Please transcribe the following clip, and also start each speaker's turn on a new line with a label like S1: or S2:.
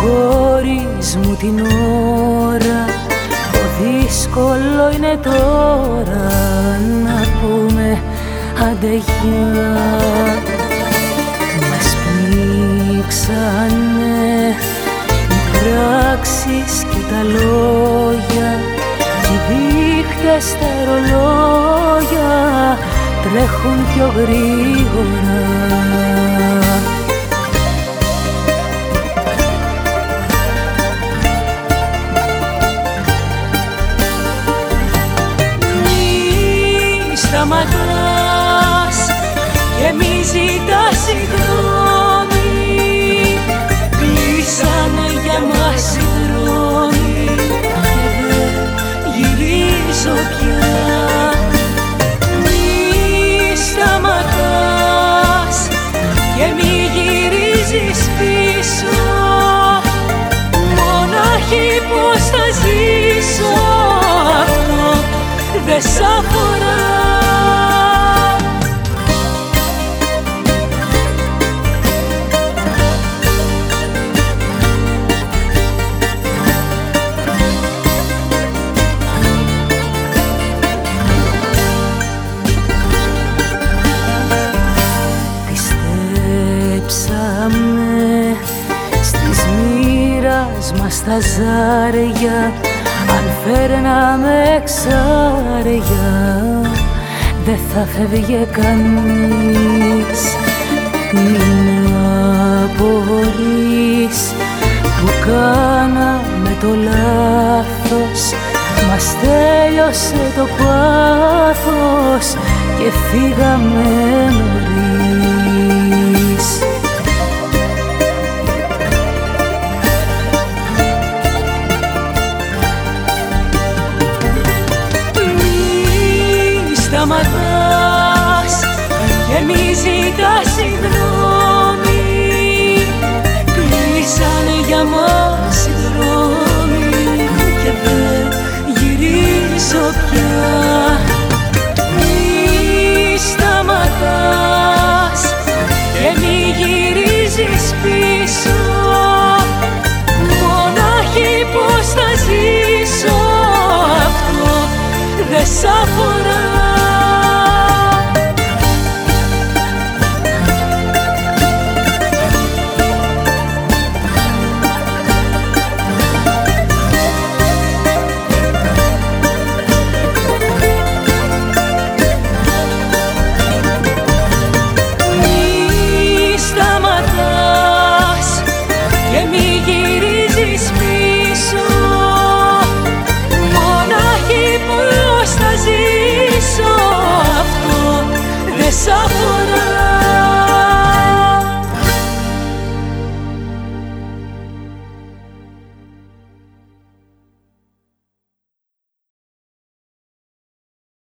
S1: χωρίς μου την ώρα. Το δύσκολο είναι τώρα να πούμε άντε Μας πνίξανε οι πράξεις και τα λόγια Και οι δείχτες στα ρολόγια τρέχουν πιο γρήγορα. Σταματάς και μη ζητάς στα ζάρια αν φέρναμε εξάρια δεν θα φεύγε κανείς. Μην απορείς που κάναμε το λάθος. Μας τέλειωσε το πάθος και φύγαμε σταματάς και μη ζητάς συγγνώμη Κλείσανε για μας οι δρόμοι και δεν γυρίζω πια. Μη σταματάς και μη γυρίζεις πίσω Μονάχη πως θα ζήσω. Αυτό δεν σ' αφορά Και μη γυρίζεις πίσω. Μόνο έχει θα ζήσω. Αυτό δεν σ'αφωνώ.